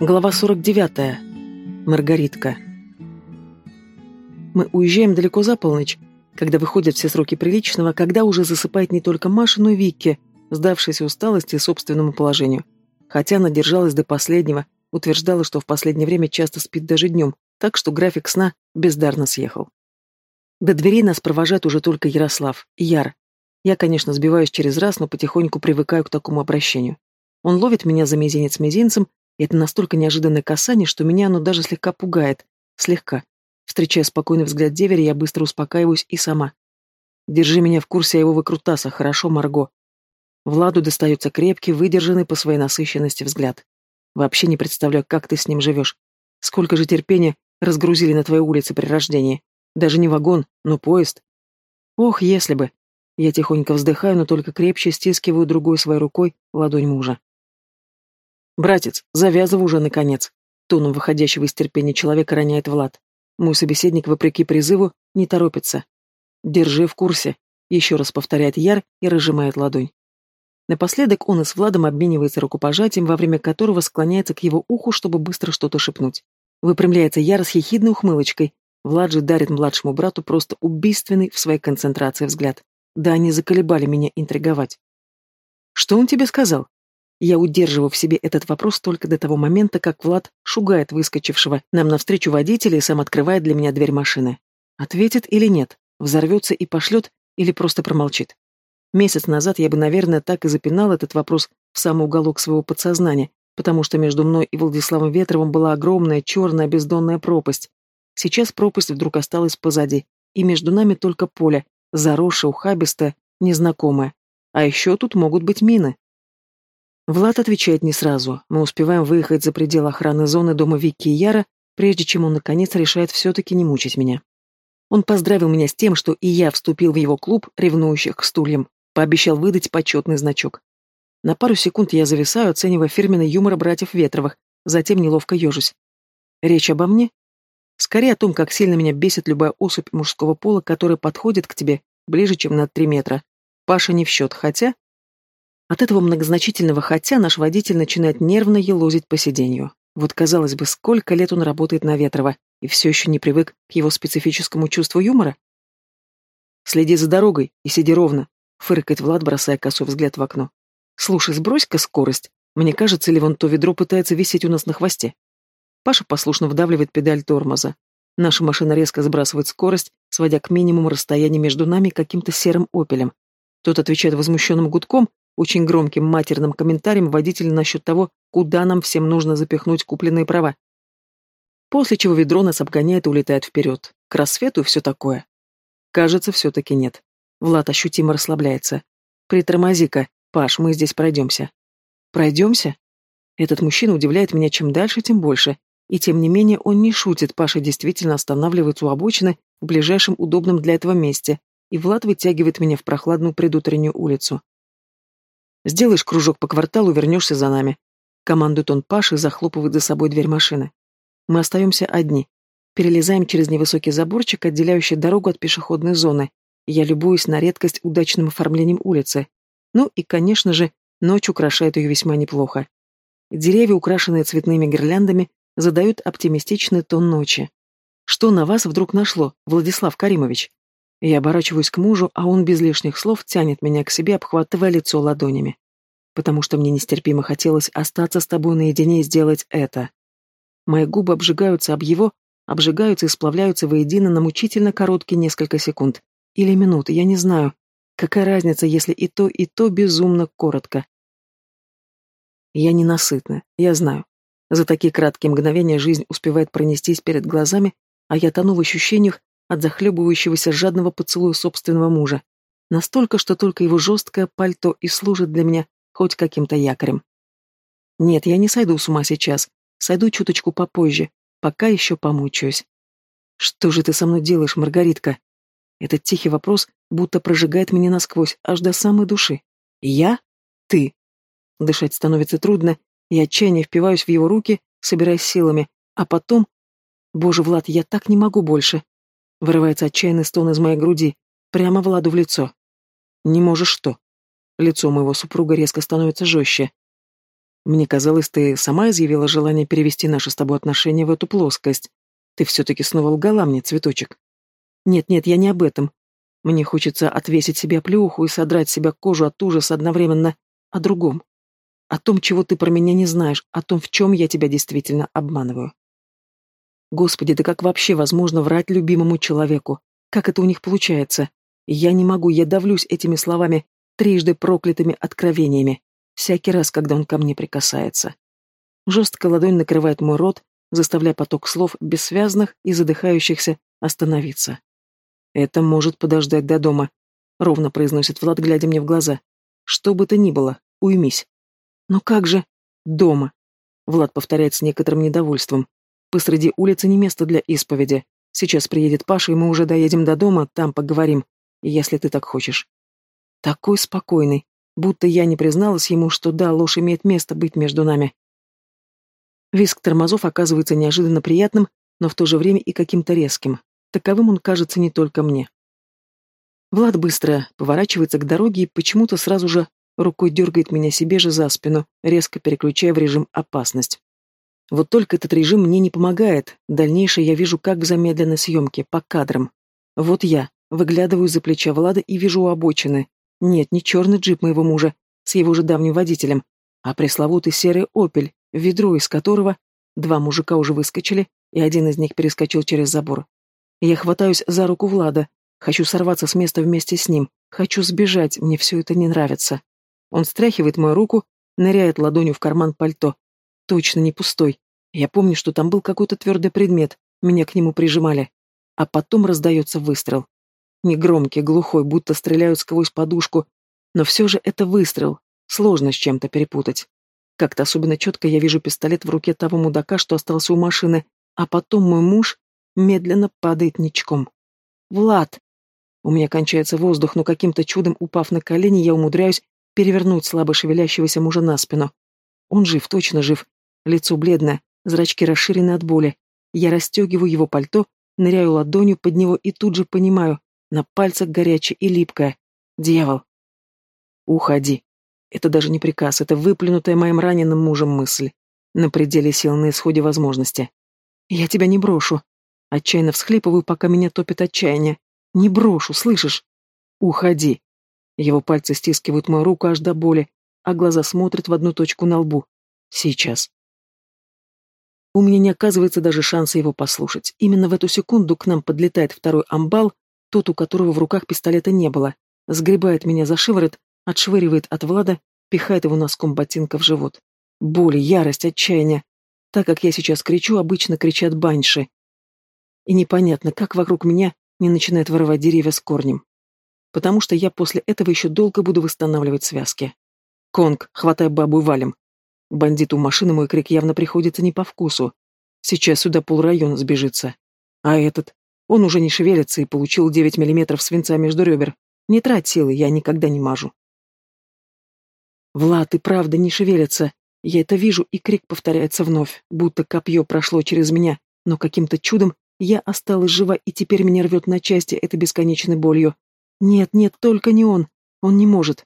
Глава 49. Маргаритка. Мы уезжаем далеко за полночь, когда выходят все сроки приличного, когда уже засыпает не только Маша, но и Вики, сдавшаяся усталости и собственному положению. Хотя она держалась до последнего, утверждала, что в последнее время часто спит даже днем, так что график сна бездарно съехал. До двери нас провожает уже только Ярослав, Яр. Я, конечно, сбиваюсь через раз, но потихоньку привыкаю к такому обращению. Он ловит меня за мизинец мизинцем, это настолько неожиданное касание, что меня оно даже слегка пугает. Слегка. Встречая спокойный взгляд деверя, я быстро успокаиваюсь и сама. Держи меня в курсе о его выкрутасах, хорошо, Марго? Владу достается крепкий, выдержанный по своей насыщенности взгляд. Вообще не представляю, как ты с ним живешь. Сколько же терпения разгрузили на твоей улице при рождении. Даже не вагон, но поезд. Ох, если бы. Я тихонько вздыхаю, но только крепче стискиваю другой своей рукой ладонь мужа. «Братец, завязывай уже, наконец!» Тоном выходящего из терпения человека роняет Влад. Мой собеседник, вопреки призыву, не торопится. «Держи в курсе», — еще раз повторяет Яр и разжимает ладонь. Напоследок он и с Владом обменивается рукопожатием, во время которого склоняется к его уху, чтобы быстро что-то шепнуть. Выпрямляется Яр с хихидной ухмылочкой. Влад же дарит младшему брату просто убийственный в своей концентрации взгляд. Да они заколебали меня интриговать. «Что он тебе сказал?» Я удерживаю в себе этот вопрос только до того момента, как Влад шугает выскочившего нам навстречу водителя и сам открывает для меня дверь машины. Ответит или нет, взорвется и пошлет, или просто промолчит. Месяц назад я бы, наверное, так и запинал этот вопрос в самый уголок своего подсознания, потому что между мной и Владиславом Ветровым была огромная черная бездонная пропасть. Сейчас пропасть вдруг осталась позади, и между нами только поле, заросшее, ухабистое, незнакомое. А еще тут могут быть мины. Влад отвечает не сразу. Мы успеваем выехать за пределы охраны зоны дома Вики и Яра, прежде чем он, наконец, решает все-таки не мучить меня. Он поздравил меня с тем, что и я вступил в его клуб ревнующих к стульям, пообещал выдать почетный значок. На пару секунд я зависаю, оценивая фирменный юмор братьев Ветровых, затем неловко ежусь. Речь обо мне? Скорее о том, как сильно меня бесит любая особь мужского пола, которая подходит к тебе ближе, чем на три метра. Паша не в счет, хотя от этого многозначительного «хотя» наш водитель начинает нервно елозить по сиденью. Вот, казалось бы, сколько лет он работает на Ветрова, и все еще не привык к его специфическому чувству юмора? «Следи за дорогой и сиди ровно», — фыркает Влад, бросая косой взгляд в окно. «Слушай, сбрось-ка скорость. Мне кажется, ли вон то ведро пытается висеть у нас на хвосте». Паша послушно вдавливает педаль тормоза. Наша машина резко сбрасывает скорость, сводя к минимуму расстояние между нами каким-то серым опелем. Тот отвечает возмущенным гудком, очень громким матерным комментарием водителя насчет того, куда нам всем нужно запихнуть купленные права. После чего ведро нас обгоняет и улетает вперед. К рассвету и все такое. Кажется, все-таки нет. Влад ощутимо расслабляется. Притормози-ка, Паш, мы здесь пройдемся. Пройдемся? Этот мужчина удивляет меня чем дальше, тем больше. И тем не менее он не шутит, Паша действительно останавливается у обочины в ближайшем удобном для этого месте, и Влад вытягивает меня в прохладную предутреннюю улицу. Сделаешь кружок по кварталу, вернешься за нами. Командует он Паше захлопывает за собой дверь машины. Мы остаемся одни. Перелезаем через невысокий заборчик, отделяющий дорогу от пешеходной зоны. Я любуюсь на редкость удачным оформлением улицы. Ну и, конечно же, ночь украшает ее весьма неплохо. Деревья, украшенные цветными гирляндами, задают оптимистичный тон ночи. Что на вас вдруг нашло, Владислав Каримович? Я оборачиваюсь к мужу, а он без лишних слов тянет меня к себе, обхватывая лицо ладонями. Потому что мне нестерпимо хотелось остаться с тобой наедине и сделать это. Мои губы обжигаются об его, обжигаются и сплавляются воедино на мучительно короткие несколько секунд. Или минут, я не знаю. Какая разница, если и то, и то безумно коротко? Я ненасытна, я знаю. За такие краткие мгновения жизнь успевает пронестись перед глазами, а я тону в ощущениях, от захлебывающегося жадного поцелуя собственного мужа. Настолько, что только его жесткое пальто и служит для меня хоть каким-то якорем. Нет, я не сойду с ума сейчас. Сойду чуточку попозже, пока еще помучаюсь. Что же ты со мной делаешь, Маргаритка? Этот тихий вопрос будто прожигает меня насквозь, аж до самой души. Я? Ты? Дышать становится трудно, и отчаяние впиваюсь в его руки, собираясь силами, а потом... Боже, Влад, я так не могу больше. Вырывается отчаянный стон из моей груди, прямо Владу в лицо. Не можешь что? Лицо моего супруга резко становится жестче. Мне казалось, ты сама изъявила желание перевести наши с тобой отношения в эту плоскость. Ты все-таки снова лгала мне, цветочек. Нет-нет, я не об этом. Мне хочется отвесить себе плюху и содрать себя кожу от ужаса одновременно о другом. О том, чего ты про меня не знаешь, о том, в чем я тебя действительно обманываю. Господи, да как вообще возможно врать любимому человеку? Как это у них получается? Я не могу, я давлюсь этими словами, трижды проклятыми откровениями, всякий раз, когда он ко мне прикасается. Жесткая ладонь накрывает мой рот, заставляя поток слов бессвязных и задыхающихся остановиться. «Это может подождать до дома», — ровно произносит Влад, глядя мне в глаза. «Что бы то ни было, уймись». «Но как же...» «Дома», — Влад повторяет с некоторым недовольством. «Посреди улицы не место для исповеди. Сейчас приедет Паша, и мы уже доедем до дома, там поговорим, если ты так хочешь». Такой спокойный, будто я не призналась ему, что да, ложь имеет место быть между нами. Виск тормозов оказывается неожиданно приятным, но в то же время и каким-то резким. Таковым он кажется не только мне. Влад быстро поворачивается к дороге и почему-то сразу же рукой дергает меня себе же за спину, резко переключая в режим «опасность». Вот только этот режим мне не помогает. Дальнейшее я вижу как в замедленной съемке, по кадрам. Вот я, выглядываю за плеча Влада и вижу у обочины. Нет, не черный джип моего мужа, с его же давним водителем, а пресловутый серый «Опель», ведро из которого два мужика уже выскочили, и один из них перескочил через забор. Я хватаюсь за руку Влада, хочу сорваться с места вместе с ним, хочу сбежать, мне все это не нравится. Он стряхивает мою руку, ныряет ладонью в карман пальто, Точно не пустой. Я помню, что там был какой-то твердый предмет, меня к нему прижимали. А потом раздается выстрел. Негромкий, глухой, будто стреляют сквозь подушку. Но все же это выстрел. Сложно с чем-то перепутать. Как-то особенно четко я вижу пистолет в руке того мудака, что остался у машины, а потом мой муж медленно падает ничком. «Влад!» У меня кончается воздух, но каким-то чудом, упав на колени, я умудряюсь перевернуть слабо шевелящегося мужа на спину. Он жив, точно жив, Лицо бледное, зрачки расширены от боли. Я расстегиваю его пальто, ныряю ладонью под него и тут же понимаю, на пальцах горячее и липкое. Дьявол. Уходи. Это даже не приказ, это выплюнутая моим раненым мужем мысль. На пределе сил, на исходе возможности. Я тебя не брошу. Отчаянно всхлипываю, пока меня топит отчаяние. Не брошу, слышишь? Уходи. Его пальцы стискивают мою руку аж до боли, а глаза смотрят в одну точку на лбу. Сейчас. У меня не оказывается даже шанса его послушать. Именно в эту секунду к нам подлетает второй амбал, тот, у которого в руках пистолета не было. Сгребает меня за шиворот, отшвыривает от Влада, пихает его носком ботинка в живот. Боль, ярость, отчаяние. Так как я сейчас кричу, обычно кричат баньши. И непонятно, как вокруг меня не начинает вырывать деревья с корнем. Потому что я после этого еще долго буду восстанавливать связки. Конг, хватай бабу и валим. Бандиту машины мой крик явно приходится не по вкусу. Сейчас сюда полрайона сбежится. А этот? Он уже не шевелится и получил девять миллиметров свинца между ребер. Не трать силы, я никогда не мажу. Влад и правда не шевелится. Я это вижу, и крик повторяется вновь, будто копье прошло через меня, но каким-то чудом я осталась жива, и теперь меня рвет на части этой бесконечной болью. Нет, нет, только не он. Он не может.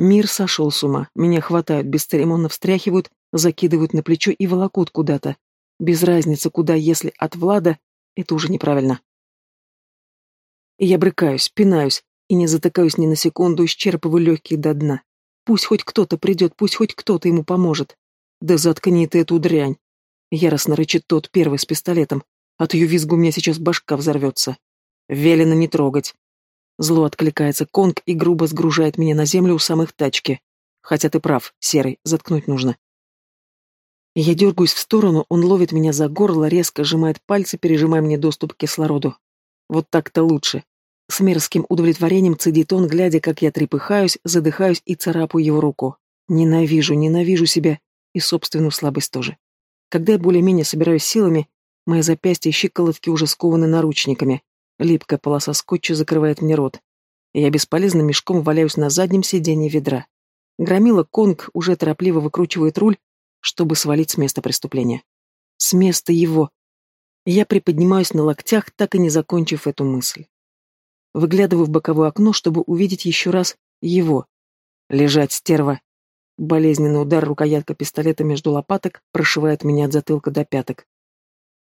Мир сошел с ума. Меня хватают, бесцеремонно встряхивают, закидывают на плечо и волокут куда-то. Без разницы, куда, если от Влада, это уже неправильно. Я брыкаюсь, пинаюсь и не затыкаюсь ни на секунду, исчерпываю легкие до дна. Пусть хоть кто-то придет, пусть хоть кто-то ему поможет. Да заткни ты эту дрянь. Яростно рычит тот первый с пистолетом. От ее визгу у меня сейчас башка взорвется. Велено не трогать. Зло откликается Конг и грубо сгружает меня на землю у самых тачки. Хотя ты прав, Серый, заткнуть нужно. Я дергаюсь в сторону, он ловит меня за горло, резко сжимает пальцы, пережимая мне доступ к кислороду. Вот так-то лучше. С мерзким удовлетворением цедит он, глядя, как я трепыхаюсь, задыхаюсь и царапаю его руку. Ненавижу, ненавижу себя и собственную слабость тоже. Когда я более-менее собираюсь силами, мои запястья и щиколотки уже скованы наручниками. Липкая полоса скотча закрывает мне рот. Я бесполезным мешком валяюсь на заднем сиденье ведра. Громила Конг уже торопливо выкручивает руль, чтобы свалить с места преступления. С места его. Я приподнимаюсь на локтях, так и не закончив эту мысль. Выглядываю в боковое окно, чтобы увидеть еще раз его. Лежать, стерва. Болезненный удар рукоятка пистолета между лопаток прошивает меня от затылка до пяток.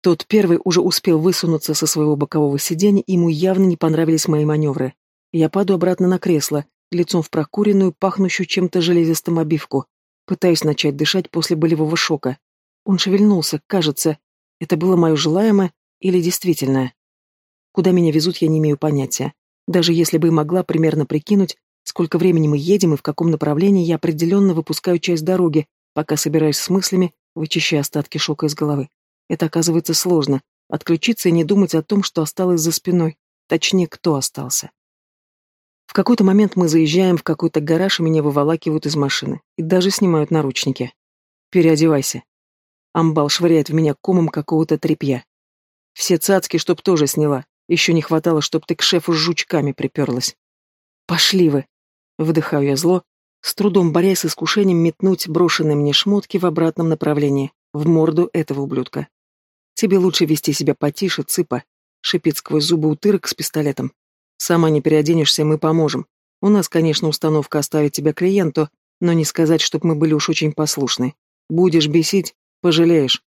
Тот первый уже успел высунуться со своего бокового сиденья, ему явно не понравились мои маневры. Я падаю обратно на кресло, лицом в прокуренную, пахнущую чем-то железистым обивку. Пытаюсь начать дышать после болевого шока. Он шевельнулся, кажется. Это было мое желаемое или действительное? Куда меня везут, я не имею понятия. Даже если бы и могла примерно прикинуть, сколько времени мы едем и в каком направлении, я определенно выпускаю часть дороги, пока собираюсь с мыслями, вычищая остатки шока из головы. Это оказывается сложно. Отключиться и не думать о том, что осталось за спиной. Точнее, кто остался. В какой-то момент мы заезжаем в какой-то гараж, и меня выволакивают из машины. И даже снимают наручники. «Переодевайся». Амбал швыряет в меня комом какого-то тряпья. Все цацки, чтоб тоже сняла. Еще не хватало, чтоб ты к шефу с жучками приперлась. «Пошли вы!» Выдыхаю я зло, с трудом борясь с искушением метнуть брошенные мне шмотки в обратном направлении, в морду этого ублюдка. Тебе лучше вести себя потише, цыпа, шипит сквозь зубы утырок с пистолетом. Сама не переоденешься, мы поможем. У нас, конечно, установка оставить тебя клиенту, но не сказать, чтоб мы были уж очень послушны. Будешь бесить, пожалеешь.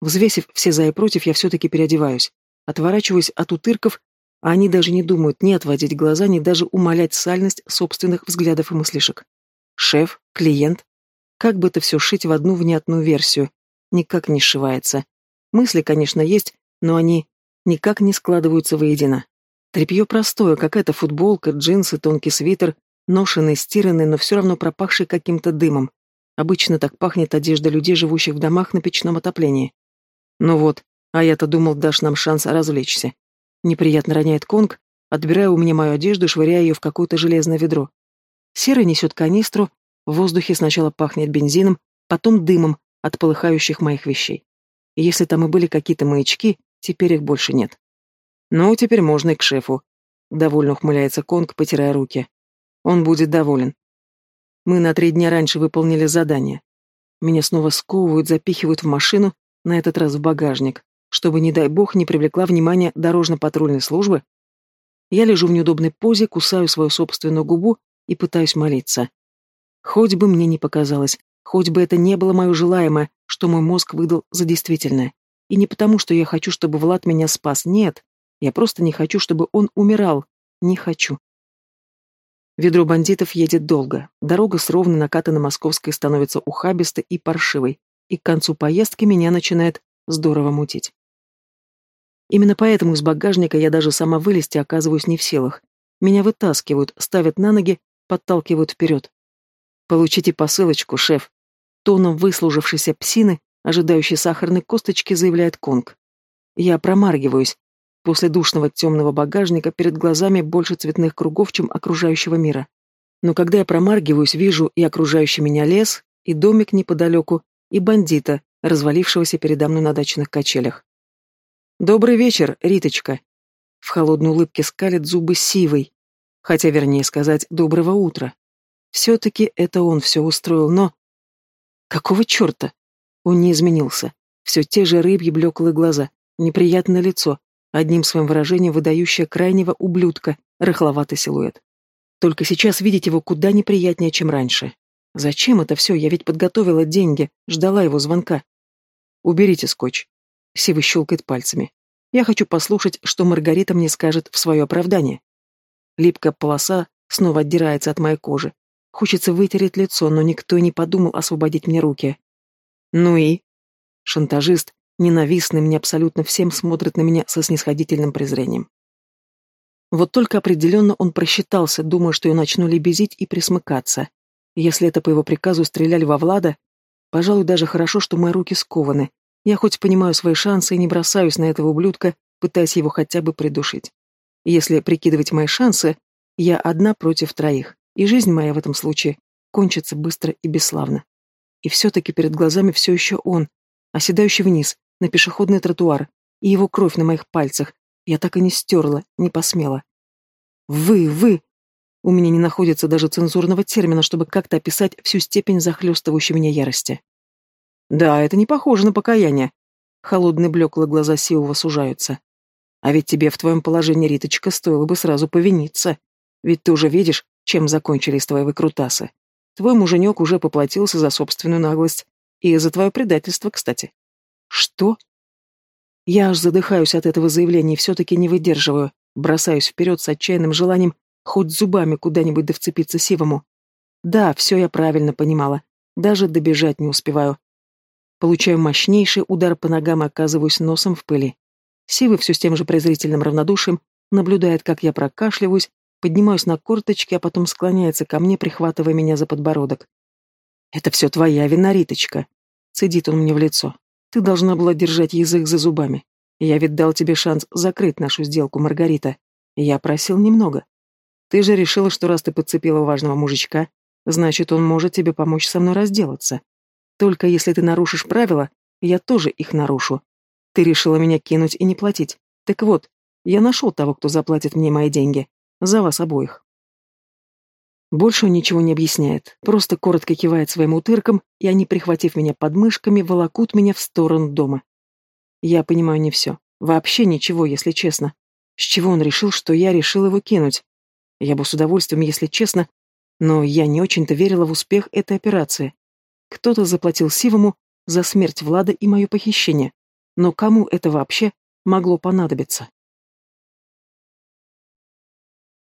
Взвесив все за и против, я все-таки переодеваюсь. Отворачиваюсь от утырков, а они даже не думают ни отводить глаза, ни даже умалять сальность собственных взглядов и мыслишек. Шеф, клиент. Как бы это все шить в одну внятную версию? Никак не сшивается. Мысли, конечно, есть, но они никак не складываются воедино. Тряпье простое, какая-то футболка, джинсы, тонкий свитер, ношеный, стиранный, но все равно пропахший каким-то дымом. Обычно так пахнет одежда людей, живущих в домах на печном отоплении. Ну вот, а я-то думал, дашь нам шанс развлечься. Неприятно роняет Конг, отбирая у меня мою одежду и швыряя ее в какое-то железное ведро. Серый несет канистру, в воздухе сначала пахнет бензином, потом дымом от полыхающих моих вещей. Если там и были какие-то маячки, теперь их больше нет. Ну, теперь можно и к шефу. Довольно ухмыляется Конг, потирая руки. Он будет доволен. Мы на три дня раньше выполнили задание. Меня снова сковывают, запихивают в машину, на этот раз в багажник, чтобы, не дай бог, не привлекла внимание дорожно-патрульной службы. Я лежу в неудобной позе, кусаю свою собственную губу и пытаюсь молиться. Хоть бы мне не показалось, Хоть бы это не было мое желаемое, что мой мозг выдал за действительное. И не потому, что я хочу, чтобы Влад меня спас, нет. Я просто не хочу, чтобы он умирал. Не хочу. Ведро бандитов едет долго. Дорога с ровно накатанной московской становится ухабистой и паршивой. И к концу поездки меня начинает здорово мутить. Именно поэтому из багажника я даже сама вылезти оказываюсь не в силах. Меня вытаскивают, ставят на ноги, подталкивают вперед. «Получите посылочку, шеф», Тоном выслужившейся псины, ожидающей сахарной косточки, заявляет Конг. Я промаргиваюсь. После душного темного багажника перед глазами больше цветных кругов, чем окружающего мира. Но когда я промаргиваюсь, вижу и окружающий меня лес, и домик неподалеку, и бандита, развалившегося передо мной на дачных качелях. «Добрый вечер, Риточка!» В холодной улыбке скалит зубы сивой. Хотя, вернее сказать, доброго утра. Все-таки это он все устроил, но... Какого черта? Он не изменился. Все те же рыбьи блеклые глаза, неприятное лицо, одним своим выражением выдающее крайнего ублюдка, рыхловатый силуэт. Только сейчас видеть его куда неприятнее, чем раньше. Зачем это все? Я ведь подготовила деньги, ждала его звонка. Уберите скотч. Сивый щелкает пальцами. Я хочу послушать, что Маргарита мне скажет в свое оправдание. Липкая полоса снова отдирается от моей кожи. Хочется вытереть лицо, но никто не подумал освободить мне руки. Ну и? Шантажист, ненавистный мне абсолютно всем, смотрит на меня со снисходительным презрением. Вот только определенно он просчитался, думая, что я начну лебезить и присмыкаться. Если это по его приказу стреляли во Влада, пожалуй, даже хорошо, что мои руки скованы. Я хоть понимаю свои шансы и не бросаюсь на этого ублюдка, пытаясь его хотя бы придушить. Если прикидывать мои шансы, я одна против троих и жизнь моя в этом случае кончится быстро и бесславно. И все-таки перед глазами все еще он, оседающий вниз, на пешеходный тротуар, и его кровь на моих пальцах. Я так и не стерла, не посмела. Вы, вы! У меня не находится даже цензурного термина, чтобы как-то описать всю степень захлестывающей меня ярости. Да, это не похоже на покаяние. Холодные блеклые глаза Сиова сужаются. А ведь тебе в твоем положении, Риточка, стоило бы сразу повиниться. Ведь ты уже видишь, чем закончились твои выкрутасы. Твой муженек уже поплатился за собственную наглость. И за твое предательство, кстати. Что? Я аж задыхаюсь от этого заявления и все-таки не выдерживаю. Бросаюсь вперед с отчаянным желанием хоть зубами куда-нибудь да вцепиться сивому. Да, все я правильно понимала. Даже добежать не успеваю. Получаю мощнейший удар по ногам и оказываюсь носом в пыли. Сивы все с тем же презрительным равнодушием наблюдает, как я прокашливаюсь, поднимаюсь на корточки, а потом склоняется ко мне, прихватывая меня за подбородок. «Это все твоя вина, Риточка», — цедит он мне в лицо. «Ты должна была держать язык за зубами. Я ведь дал тебе шанс закрыть нашу сделку, Маргарита. Я просил немного. Ты же решила, что раз ты подцепила важного мужичка, значит, он может тебе помочь со мной разделаться. Только если ты нарушишь правила, я тоже их нарушу. Ты решила меня кинуть и не платить. Так вот, я нашел того, кто заплатит мне мои деньги. За вас обоих. Больше он ничего не объясняет, просто коротко кивает своим утыркам, и они, прихватив меня под мышками, волокут меня в сторону дома. Я понимаю не все. Вообще ничего, если честно. С чего он решил, что я решил его кинуть? Я бы с удовольствием, если честно, но я не очень-то верила в успех этой операции. Кто-то заплатил Сивому за смерть Влада и мое похищение. Но кому это вообще могло понадобиться?